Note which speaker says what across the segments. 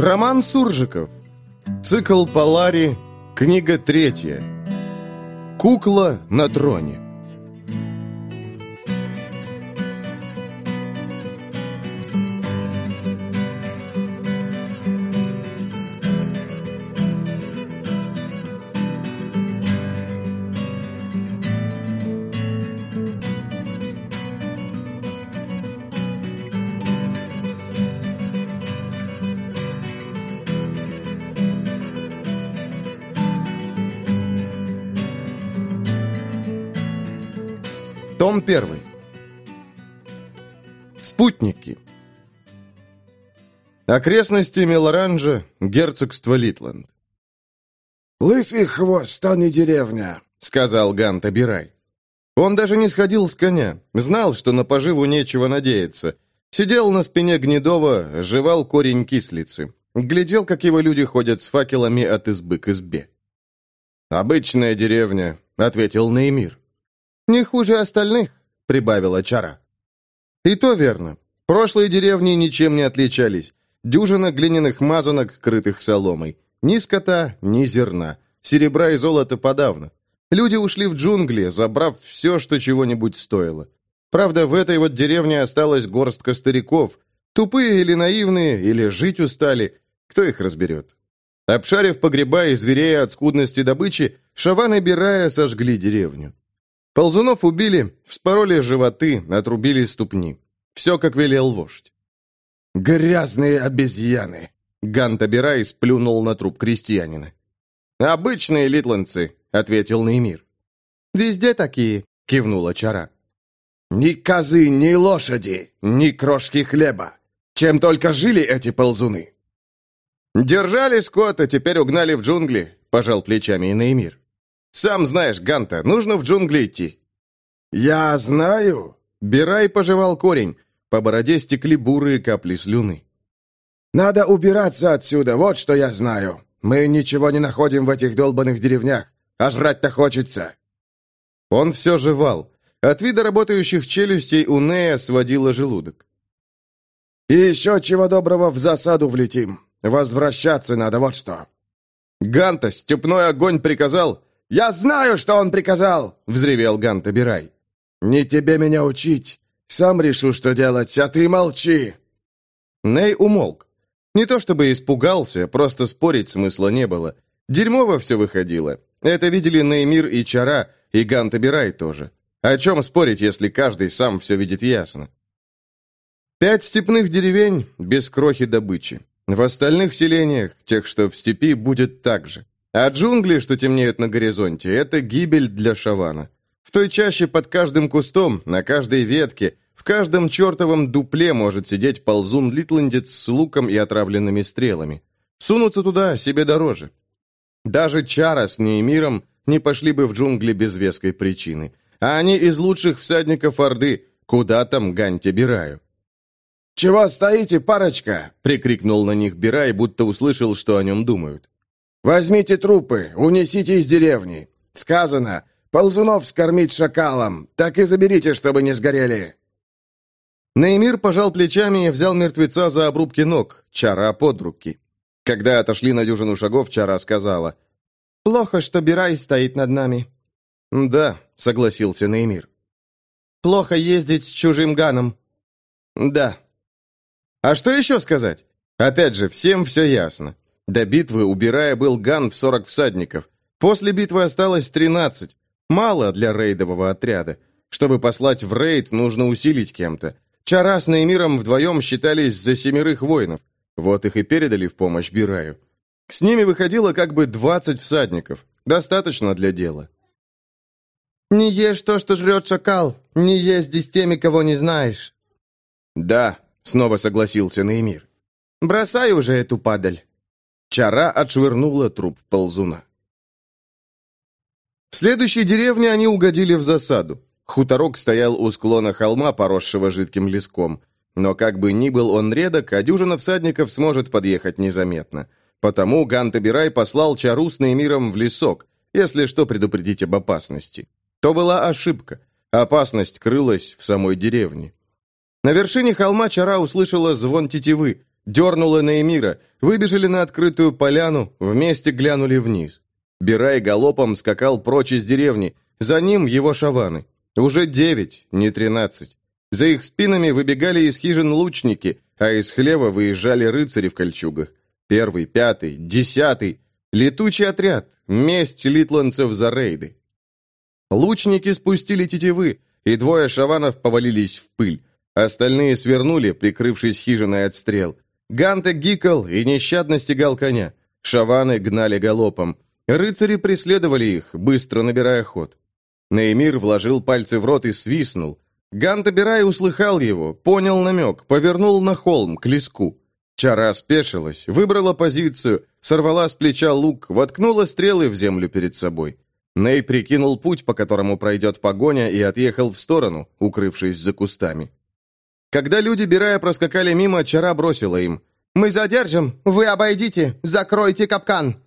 Speaker 1: Роман Суржиков. Цикл Полари. Книга третья. Кукла на троне. Том 1. Спутники. Окрестности Мелоранжа, герцогство Литланд.
Speaker 2: «Лысый хвост, а не деревня», —
Speaker 1: сказал Гант Абирай. Он даже не сходил с коня, знал, что на поживу нечего надеяться. Сидел на спине Гнедова, жевал корень кислицы. Глядел, как его люди ходят с факелами от избы к избе. «Обычная деревня», — ответил Наимир. «Не хуже остальных», — прибавила Чара. «И то верно. Прошлые деревни ничем не отличались. Дюжина глиняных мазанок, крытых соломой. Ни скота, ни зерна. Серебра и золота подавно. Люди ушли в джунгли, забрав все, что чего-нибудь стоило. Правда, в этой вот деревне осталась горстка стариков. Тупые или наивные, или жить устали. Кто их разберет? Обшарив погреба и зверея от скудности добычи, Шаван и Бирая сожгли деревню. Ползунов убили, вспороли животы, отрубили ступни. Все, как велел вождь.
Speaker 2: «Грязные обезьяны!»
Speaker 1: Гант Абирай сплюнул на труп крестьянина. «Обычные литландцы», — ответил Наимир. «Везде такие», — кивнула Чара.
Speaker 2: «Ни козы, ни лошади, ни крошки хлеба. Чем только жили эти ползуны!»
Speaker 1: «Держали скот, а теперь угнали в джунгли», — пожал плечами и Наимир. Сам знаешь, Ганта, нужно в джунгли идти».
Speaker 2: «Я знаю».
Speaker 1: Бирай пожевал корень. По бороде стекли бурые капли слюны.
Speaker 2: «Надо убираться отсюда, вот что я знаю. Мы ничего не находим в этих долбанных деревнях, а жрать-то хочется».
Speaker 1: Он все жевал. От вида работающих челюстей у Нея сводило желудок.
Speaker 2: «И еще чего доброго в засаду влетим. Возвращаться надо, вот что».
Speaker 1: «Ганта, степной огонь приказал,
Speaker 2: «Я знаю, что он приказал!»
Speaker 1: — взревел Ганта Бирай.
Speaker 2: «Не тебе меня учить. Сам решу, что делать, а ты молчи!»
Speaker 1: Ней умолк. Не то чтобы испугался, просто спорить смысла не было. Дерьмово все выходило. Это видели Неймир и Чара, и Ганта Бирай тоже. О чем спорить, если каждый сам все видит ясно? Пять степных деревень без крохи добычи. В остальных селениях, тех, что в степи, будет так же. А джунгли, что темнеют на горизонте, это гибель для Шавана. В той чаще под каждым кустом, на каждой ветке, в каждом чертовом дупле может сидеть ползун-литландец с луком и отравленными стрелами. Сунуться туда себе дороже. Даже Чара с Неймиром не пошли бы в джунгли без веской причины. А они из лучших всадников Орды, куда там Ганте Бираю.
Speaker 2: «Чего стоите, парочка?»
Speaker 1: — прикрикнул на них Бирай, будто услышал, что о нем думают.
Speaker 2: «Возьмите трупы, унесите из деревни. Сказано, ползунов скормить шакалом, так и заберите, чтобы не сгорели».
Speaker 1: Неймир пожал плечами и взял мертвеца за обрубки ног, чара под руки. Когда отошли на дюжину шагов, чара сказала, «Плохо, что Бирай стоит над нами». «Да», — согласился Неймир. «Плохо ездить с чужим ганом». «Да». «А что еще сказать? Опять же, всем все ясно. До битвы, убирая, был ган в 40 всадников. После битвы осталось 13. Мало для рейдового отряда. Чтобы послать в рейд, нужно усилить кем-то. Чара с Неймиром вдвоем считались за семерых воинов. Вот их и передали в помощь Бираю. С ними выходило как бы 20 всадников. Достаточно для дела. «Не ешь то, что жрет шакал. Не езди с теми, кого не знаешь». «Да», — снова согласился Неймир. «Бросай уже эту падаль». Чара отшвырнула труп ползуна. В следующей деревне они угодили в засаду. Хуторок стоял у склона холма, поросшего жидким леском. Но как бы ни был он редок, а дюжина всадников сможет подъехать незаметно. Потому Гантабирай послал Чару с Неймиром в лесок, если что предупредить об опасности. То была ошибка. Опасность крылась в самой деревне. На вершине холма Чара услышала звон тетивы, Дернуло Наэмира, выбежали на открытую поляну, вместе глянули вниз. Бирай галопом скакал прочь из деревни, за ним его шаваны. Уже девять, не тринадцать. За их спинами выбегали из хижин лучники, а из хлева выезжали рыцари в кольчугах. Первый, пятый, десятый. Летучий отряд, месть литландцев за рейды. Лучники спустили тетивы, и двое шаванов повалились в пыль. Остальные свернули, прикрывшись хижиной от стрел. Ганте гикал и нещадно стегал коня. Шаваны гнали галопом. Рыцари преследовали их, быстро набирая ход. Неймир вложил пальцы в рот и свистнул. Ганта Бирай услыхал его, понял намек, повернул на холм, к леску. Чара спешилась, выбрала позицию, сорвала с плеча лук, воткнула стрелы в землю перед собой. Ней прикинул путь, по которому пройдет погоня, и отъехал в сторону, укрывшись за кустами. Когда люди, Бирая, проскакали мимо, Чара бросила им. «Мы задержим! Вы обойдите! Закройте капкан!»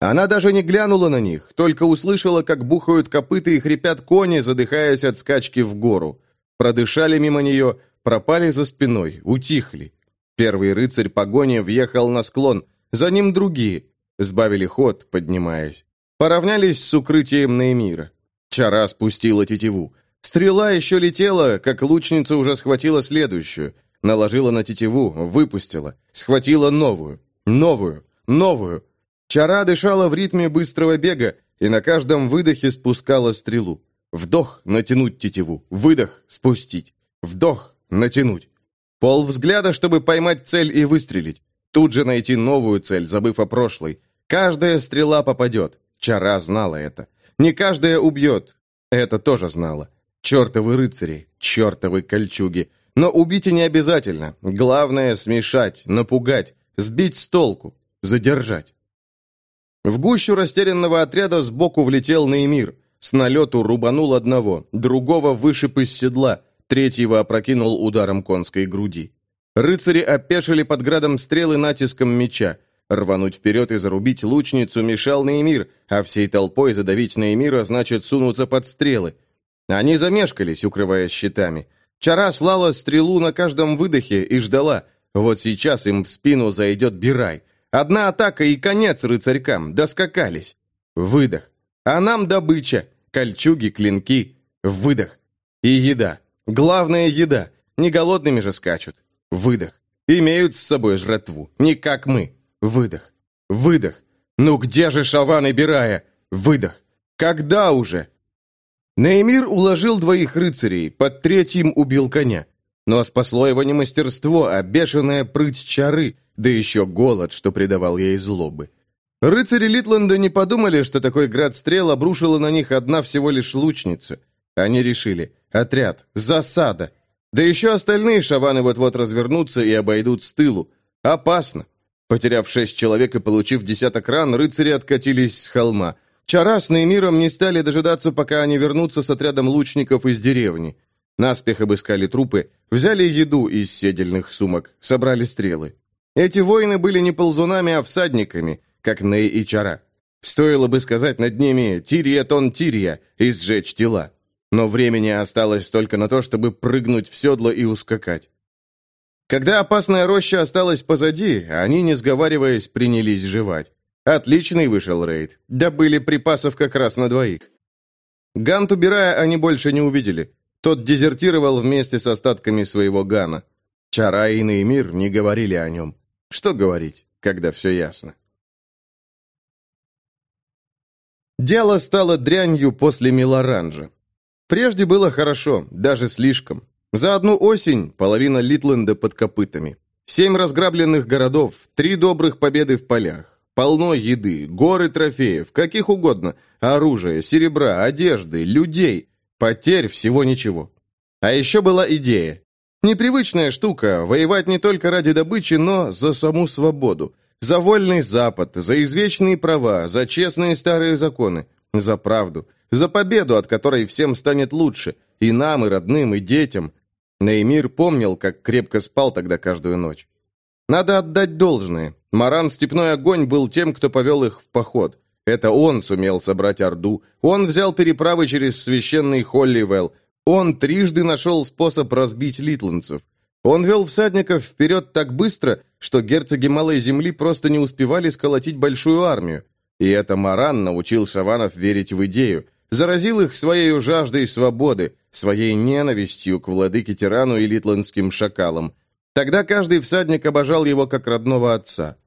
Speaker 1: Она даже не глянула на них, только услышала, как бухают копыта и хрипят кони, задыхаясь от скачки в гору. Продышали мимо нее, пропали за спиной, утихли. Первый рыцарь погони въехал на склон, за ним другие. Сбавили ход, поднимаясь. Поравнялись с укрытием Неймира. Чара спустила тетиву. Стрела еще летела, как лучница уже схватила следующую. Наложила на тетиву, выпустила. Схватила новую, новую, новую. Чара дышала в ритме быстрого бега и на каждом выдохе спускала стрелу. Вдох, натянуть тетиву. Выдох, спустить. Вдох, натянуть. Пол взгляда, чтобы поймать цель и выстрелить. Тут же найти новую цель, забыв о прошлой. Каждая стрела попадет. Чара знала это. Не каждая убьет. Это тоже знала. Чертовы рыцари, чертовы кольчуги. Но убить и не обязательно. Главное — смешать, напугать, сбить с толку, задержать. В гущу растерянного отряда сбоку влетел Наимир. С налету рубанул одного, другого вышиб из седла, третьего опрокинул ударом конской груди. Рыцари опешили под градом стрелы натиском меча. Рвануть вперед и зарубить лучницу мешал Наимир, а всей толпой задавить Наимира значит сунуться под стрелы. Они замешкались, укрываясь щитами. Чара слала стрелу на каждом выдохе и ждала. Вот сейчас им в спину зайдет Бирай. Одна атака и конец рыцарькам, доскакались. Выдох. А нам добыча. Кольчуги, клинки. Выдох. И еда. Главная еда. Не голодными же скачут. Выдох. Имеют с собой жратву. Не как мы. Выдох. Выдох. Ну где же Шаван и Бирая? Выдох. Когда уже? Неймир уложил двоих рыцарей, под третьим убил коня. Но спасло его не мастерство, а бешеная прыть чары, да еще голод, что придавал ей злобы. Рыцари Литленда не подумали, что такой град стрел обрушила на них одна всего лишь лучница. Они решили, отряд, засада. Да еще остальные шаваны вот-вот развернутся и обойдут с тылу. Опасно. Потеряв шесть человек и получив десяток ран, рыцари откатились с холма – Чара с Неймиром не стали дожидаться, пока они вернутся с отрядом лучников из деревни. Наспех обыскали трупы, взяли еду из седельных сумок, собрали стрелы. Эти воины были не ползунами, а всадниками, как Ней и Чара. Стоило бы сказать над ними «Тирия тон Тирия» и сжечь тела. Но времени осталось только на то, чтобы прыгнуть в седло и ускакать. Когда опасная роща осталась позади, они, не сговариваясь, принялись жевать. Отличный вышел рейд. Добыли припасов как раз на двоих. Гант убирая, они больше не увидели. Тот дезертировал вместе с остатками своего Гана. Чара и Неймир не говорили о нем. Что говорить, когда все ясно? Дело стало дрянью после Милоранжа. Прежде было хорошо, даже слишком. За одну осень половина Литленда под копытами. Семь разграбленных городов, три добрых победы в полях. Полно еды, горы трофеев, каких угодно, оружия, серебра, одежды, людей. Потерь всего ничего. А еще была идея. Непривычная штука – воевать не только ради добычи, но за саму свободу. За вольный Запад, за извечные права, за честные старые законы, за правду, за победу, от которой всем станет лучше, и нам, и родным, и детям. Неймир помнил, как крепко спал тогда каждую ночь. Надо отдать должное. Маран Степной Огонь был тем, кто повел их в поход. Это он сумел собрать Орду. Он взял переправы через священный Холливелл. Он трижды нашел способ разбить литландцев. Он вел всадников вперед так быстро, что герцоги Малой Земли просто не успевали сколотить большую армию. И это Маран научил шаванов верить в идею, заразил их своей жаждой свободы, своей ненавистью к владыке-тирану и литландским шакалам. Тогда каждый всадник обожал его как родного отца.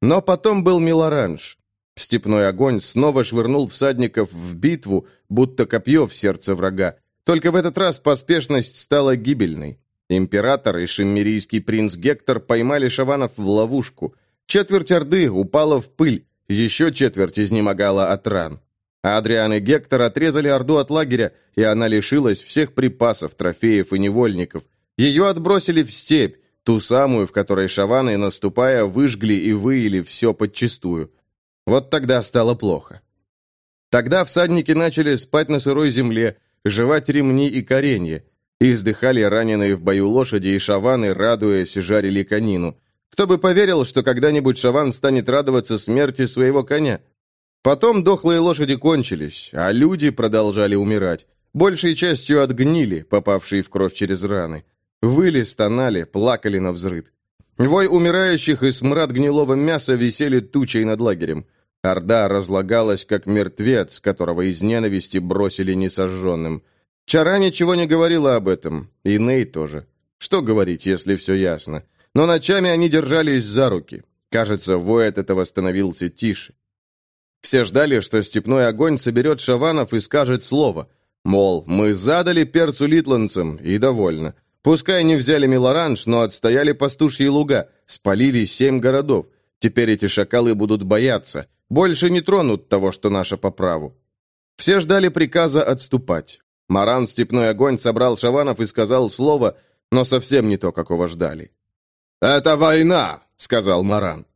Speaker 1: Но потом был Милоранж. Степной огонь снова швырнул всадников в битву, будто копье в сердце врага. Только в этот раз поспешность стала гибельной. Император и шиммерийский принц Гектор поймали шаванов в ловушку. Четверть Орды упала в пыль, еще четверть изнемогала от ран. Адриан и Гектор отрезали Орду от лагеря, и она лишилась всех припасов, трофеев и невольников. Ее отбросили в степь, ту самую, в которой шаваны, наступая, выжгли и выили все подчистую. Вот тогда стало плохо. Тогда всадники начали спать на сырой земле, жевать ремни и коренья. Издыхали раненые в бою лошади и шаваны, радуясь, жарили конину. Кто бы поверил, что когда-нибудь шаван станет радоваться смерти своего коня? Потом дохлые лошади кончились, а люди продолжали умирать. Большей частью отгнили, попавшие в кровь через раны. Выли, стонали, плакали на взрыд. Вой умирающих и смрад гнилого мяса висели тучей над лагерем. Орда разлагалась, как мертвец, которого из ненависти бросили несожженным. Чара ничего не говорила об этом, и Ней тоже. Что говорить, если все ясно? Но ночами они держались за руки. Кажется, вой от этого становился тише. Все ждали, что степной огонь соберет шаванов и скажет слово. Мол, мы задали перцу литландцам, и довольно. Пускай не взяли Милоранж, но отстояли пастушьи луга, спалили семь городов. Теперь эти шакалы будут бояться. Больше не тронут того, что наше по праву. Все ждали приказа отступать. Маран Степной Огонь собрал шаванов и сказал слово, но совсем не то, какого ждали. «Это война!» — сказал Маран.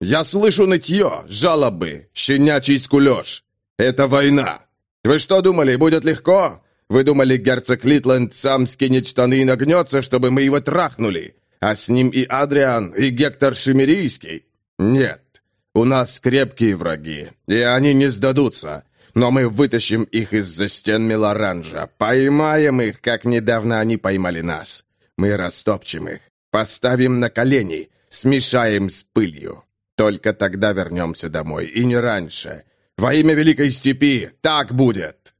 Speaker 1: «Я слышу нытье, жалобы, щенячий скулеж. Это война! Вы что думали, будет легко? Вы думали, герцог Литленд сам скинет штаны и нагнется, чтобы мы его трахнули? А с ним и Адриан, и Гектор Шемерийский? Нет. У нас крепкие враги, и они не сдадутся. Но мы вытащим их из-за стен Мелоранжа, поймаем их, как недавно они поймали нас. Мы растопчем их, поставим на колени, смешаем с пылью. Только тогда вернемся домой, и не раньше. Во имя Великой Степи так будет!»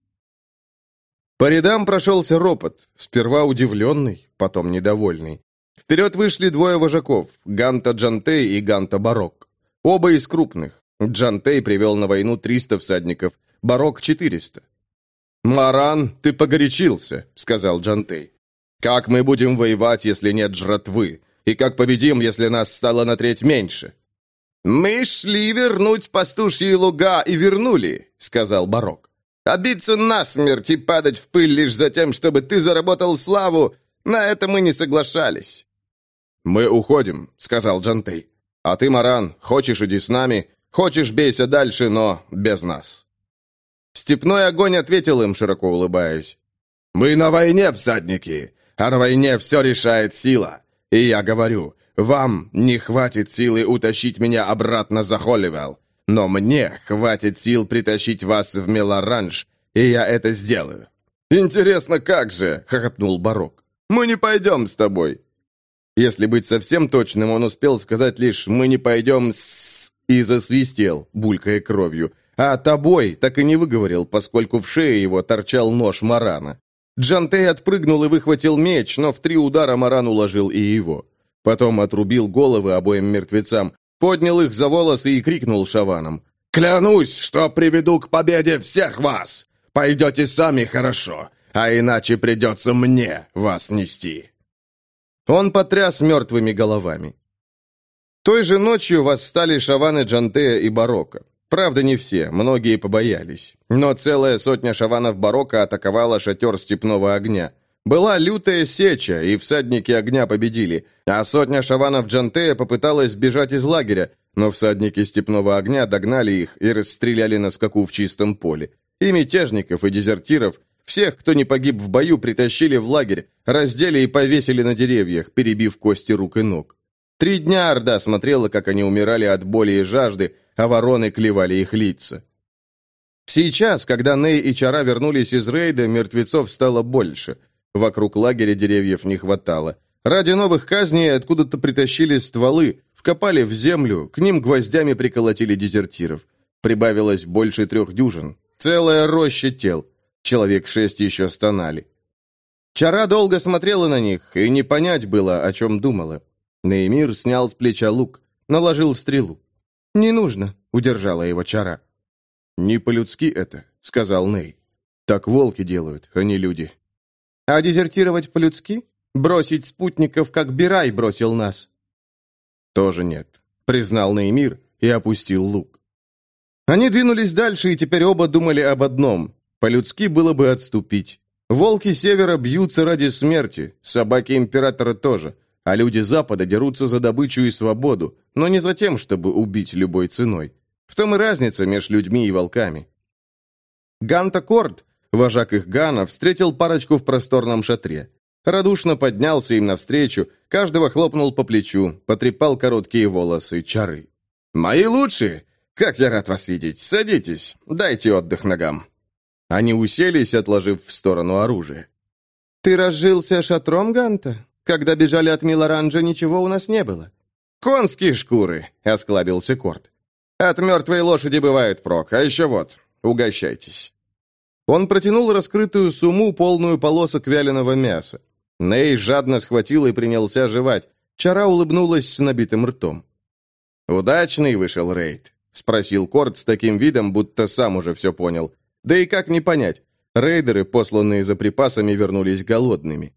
Speaker 1: По рядам прошелся ропот, сперва удивленный, потом недовольный. Вперед вышли двое вожаков, Ганта Джантей и Ганта Барок. Оба из крупных. Джантей привел на войну 300 всадников, Барок — 400. «Маран, ты погорячился», — сказал Джантей. «Как мы будем воевать, если нет жратвы? И как победим, если нас стало на треть меньше?» «Мы шли вернуть пастушьи луга и вернули», — сказал Барок. «А биться насмерть и падать в пыль лишь за тем, чтобы ты заработал славу, на это мы не соглашались».
Speaker 2: «Мы уходим», — сказал Джантей. А ты, Маран, хочешь иди с нами, хочешь бейся дальше, но без нас».
Speaker 1: Степной огонь ответил им, широко улыбаясь.
Speaker 2: «Мы на войне, всадники, а на войне все решает сила. И я говорю, вам не хватит силы утащить меня обратно за Холливелл, но мне хватит сил притащить вас в Мелоранж, и я это сделаю».
Speaker 1: «Интересно, как же?» — хохотнул Барок. «Мы не пойдем с тобой». Если быть совсем точным, он успел сказать лишь «мы не пойдем с...» и засвистел, булькая кровью. А «тобой» так и не выговорил, поскольку в шее его торчал нож Марана. Джантей отпрыгнул и выхватил меч, но в три удара Маран уложил и его. Потом отрубил головы обоим мертвецам, поднял их за волосы и крикнул шаванам.
Speaker 2: «Клянусь, что приведу к победе всех вас! Пойдете сами хорошо, а иначе придется мне вас нести!»
Speaker 1: Он потряс мертвыми головами. Той же ночью восстали шаваны Джантея и Барока. Правда, не все, многие побоялись. Но целая сотня шаванов Барока атаковала шатер степного огня. Была лютая сеча, и всадники огня победили, а сотня шаванов Джантея попыталась сбежать из лагеря, но всадники степного огня догнали их и расстреляли на скаку в чистом поле. И мятежников, и дезертиров, всех, кто не погиб в бою, притащили в лагерь, раздели и повесили на деревьях, перебив кости рук и ног. Три дня Орда смотрела, как они умирали от боли и жажды, а вороны клевали их лица. Сейчас, когда Ней и Чара вернулись из рейда, мертвецов стало больше. Вокруг лагеря деревьев не хватало. Ради новых казней откуда-то притащили стволы, вкопали в землю, к ним гвоздями приколотили дезертиров. Прибавилось больше трех дюжин. Целая роща тел. Человек шесть еще стонали. Чара долго смотрела на них, и не понять было, о чем думала. Наимир снял с плеча лук, наложил стрелу. «Не нужно», — удержала его Чара. «Не по-людски это», — сказал Ней. «Так волки делают, а не люди». «А дезертировать по-людски? Бросить спутников, как Бирай бросил нас?» «Тоже нет», — признал Неймир и опустил лук. Они двинулись дальше, и теперь оба думали об одном. По-людски было бы отступить. Волки Севера бьются ради смерти, собаки Императора тоже, а люди Запада дерутся за добычу и свободу, но не за тем, чтобы убить любой ценой. В том и разница между людьми и волками. Ганта Корд, вожак их Гана, встретил парочку в просторном шатре. Радушно поднялся им навстречу, каждого хлопнул по плечу, потрепал короткие волосы чары. «Мои лучшие! Как я рад вас видеть! Садитесь, дайте отдых ногам!» Они уселись, отложив в сторону оружие.
Speaker 3: «Ты разжился шатром, Ганта? Когда бежали от Милоранджа, ничего у нас не было».
Speaker 1: «Конские шкуры!» — осклабился Корт. «От мертвой лошади бывает прок, а еще вот, угощайтесь». Он протянул раскрытую сумму, полную полосок вяленого мяса. Ней жадно схватил и принялся жевать. Чара улыбнулась с набитым ртом. «Удачный вышел рейд?» — спросил Корт с таким видом, будто сам уже все понял. Да и как не понять? Рейдеры, посланные за припасами, вернулись голодными.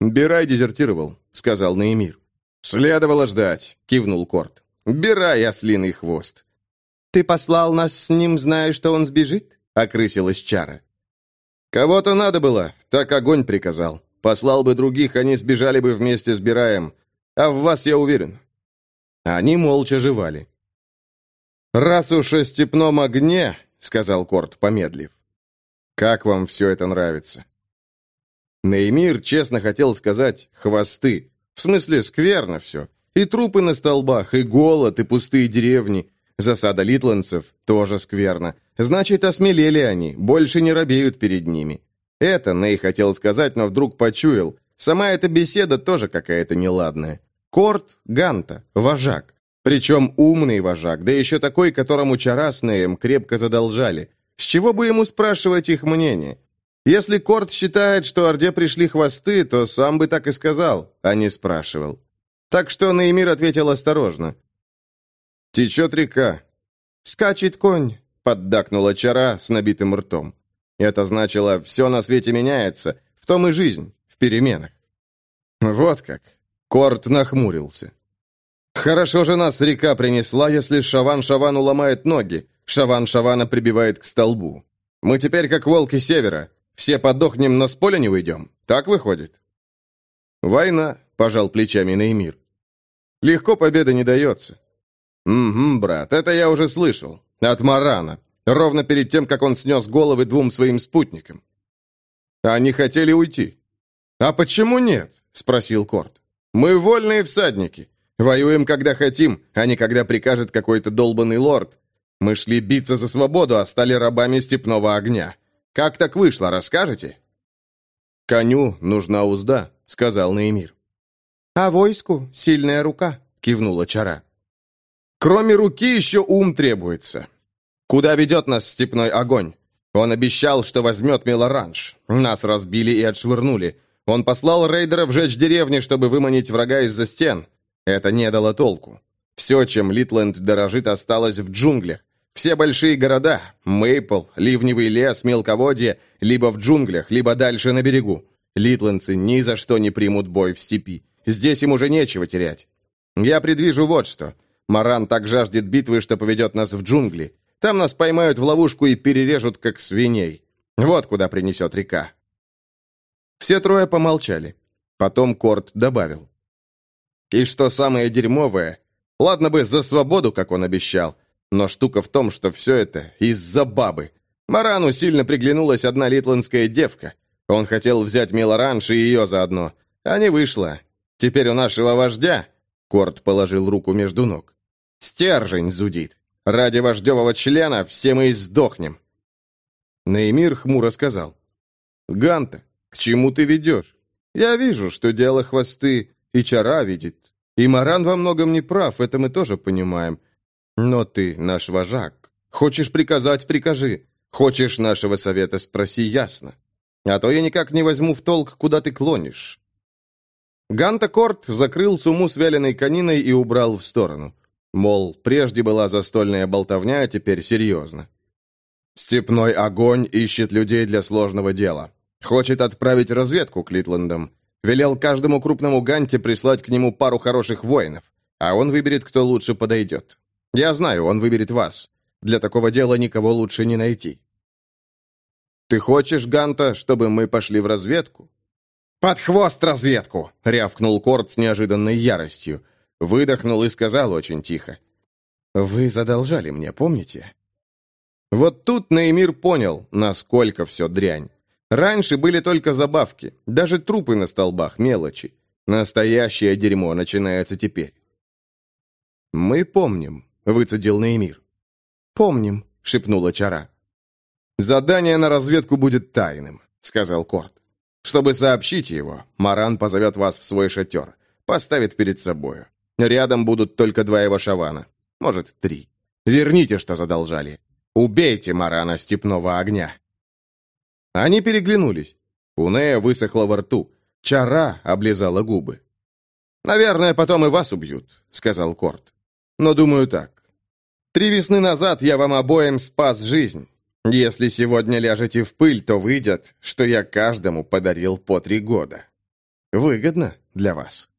Speaker 1: «Бирай дезертировал», — сказал Наимир. «Следовало ждать», — кивнул Корт. «Бирай, ослиный хвост».
Speaker 3: «Ты послал нас с ним, зная, что он сбежит?» — окрысилась Чара.
Speaker 1: «Кого-то надо было, так огонь приказал. Послал бы других, они сбежали бы вместе с Бираем. А в вас я уверен». Они молча жевали. «Раз уж о степном огне, сказал Корт, помедлив. «Как вам все это нравится?» Неймир честно хотел сказать «хвосты». В смысле, скверно все. И трупы на столбах, и голод, и пустые деревни. Засада литландцев тоже скверно. Значит, осмелели они, больше не робеют перед ними. Это Ней хотел сказать, но вдруг почуял. Сама эта беседа тоже какая-то неладная. Корт Ганта, вожак. Причем умный вожак, да еще такой, которому Чара с Неем крепко задолжали. С чего бы ему спрашивать их мнение? Если Корт считает, что Орде пришли хвосты, то сам бы так и сказал, а не спрашивал. Так что Наимир ответил осторожно. «Течет река».
Speaker 3: «Скачет конь», — поддакнула Чара с набитым ртом.
Speaker 1: Это значило, все на свете меняется, в том и жизнь, в переменах. Вот как. Корт нахмурился. Хорошо же нас река принесла, если Шаван Шавану ломает ноги, Шаван Шавана прибивает к столбу. Мы теперь как волки севера. Все подохнем, но с поля не выйдем. Так выходит? Война, пожал плечами Наимир. Легко победа не дается. Угу, брат, это я уже слышал. От Марана. Ровно перед тем, как он снес головы двум своим спутникам. Они хотели уйти. «А почему нет?» — спросил Корт. «Мы вольные всадники. Воюем, когда хотим, а не когда прикажет какой-то долбанный лорд. Мы шли биться за свободу, а стали рабами степного огня. Как так вышло, расскажете?» «Коню нужна узда», — сказал Наимир.
Speaker 3: «А войску сильная рука», — кивнула Чара.
Speaker 1: «Кроме руки еще ум требуется. Куда ведет нас степной огонь? Он обещал, что возьмет Мелоранж. Нас разбили и отшвырнули. Он послал рейдеров жечь деревни, чтобы выманить врага из-за стен. Это не дало толку. Все, чем Литленд дорожит, осталось в джунглях. Все большие города – Мейпл, Ливневый лес, Мелководье – либо в джунглях, либо дальше на берегу. Литландцы ни за что не примут бой в степи. Здесь им уже нечего терять. Я предвижу вот что. Маран так жаждет битвы, что поведет нас в джунгли. Там нас поймают в ловушку и перережут, как свиней. Вот куда принесет река. Все трое помолчали. Потом Корт добавил. И что самое дерьмовое, ладно бы за свободу, как он обещал, но штука в том, что все это из-за бабы. Марану сильно приглянулась одна литландская девка. Он хотел взять Мелоранж и ее заодно, а не вышло. Теперь у нашего вождя, Корт положил руку между ног, стержень зудит. Ради вождевого члена все мы и сдохнем. Наимир хмуро сказал. «Ганта, к чему ты ведешь? Я вижу, что дело хвосты, и Чара видит. И Маран во многом не прав, это мы тоже понимаем. Но ты наш вожак. Хочешь приказать – прикажи. Хочешь нашего совета – спроси ясно. А то я никак не возьму в толк, куда ты клонишь». Ганта Корт закрыл суму с вяленой кониной и убрал в сторону. Мол, прежде была застольная болтовня, а теперь серьезно. «Степной огонь ищет людей для сложного дела. Хочет отправить разведку к Литландам. Велел каждому крупному ганте прислать к нему пару хороших воинов, а он выберет, кто лучше подойдет. Я знаю, он выберет вас. Для такого дела никого лучше не найти. Ты хочешь, Ганта, чтобы мы пошли в разведку? Под хвост разведку, рявкнул Корт с неожиданной яростью. Выдохнул и сказал очень тихо. Вы задолжали мне, помните? Вот тут Наимир понял, насколько все дрянь. Раньше были только забавки, даже трупы на столбах, мелочи. Настоящее дерьмо начинается теперь. «Мы помним», — выцедил Наимир.
Speaker 3: «Помним», —
Speaker 1: шепнула Чара. «Задание на разведку будет тайным», — сказал Корт. «Чтобы сообщить его, Маран позовет вас в свой шатер, поставит перед собою. Рядом будут только два его шавана, может, три. Верните, что задолжали. Убейте Марана Степного Огня». Они переглянулись. Унея высохла во рту. Чара облизала губы. «Наверное, потом и вас убьют», — сказал Корт. «Но думаю так. Три весны назад я вам обоим спас жизнь. Если сегодня ляжете в пыль, то выйдет, что я каждому подарил по три года. Выгодно для вас».